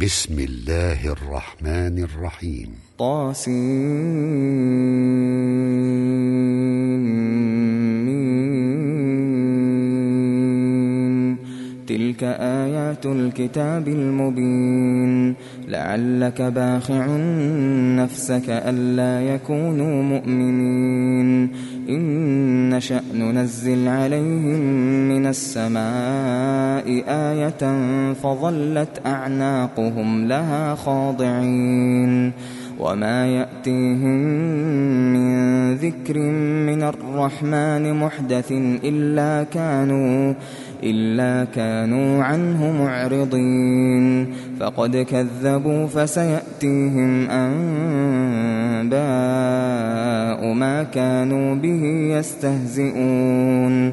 بسم الله الرحمن الرحيم طاسين تلك آيات الكتاب المبين۔ لعلك باخع نفسك ألا يكونوا مؤمنين۔ إن شأن ننزل عليهم من السماء آية فظلت أعناقهم لها خاضعين وما يأتيهم من ذكر من الرحمن محدث إلا كانوا إلا كانوا عنه معرضين فقد كذبوا فسيأتيهم أن آباء ما كانوا به يستهزئون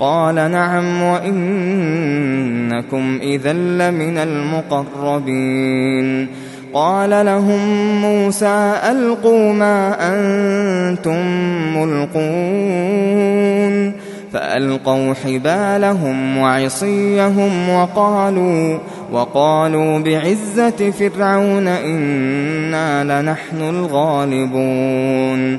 قال نعم وإنكم إذا لمن المقربين. قال لهم موسى ألقوا ما أنتم ملقون. فألقوا حبالهم وعصيهم وقالوا وقالوا بعزة فرعون إنا لنحن الغالبون.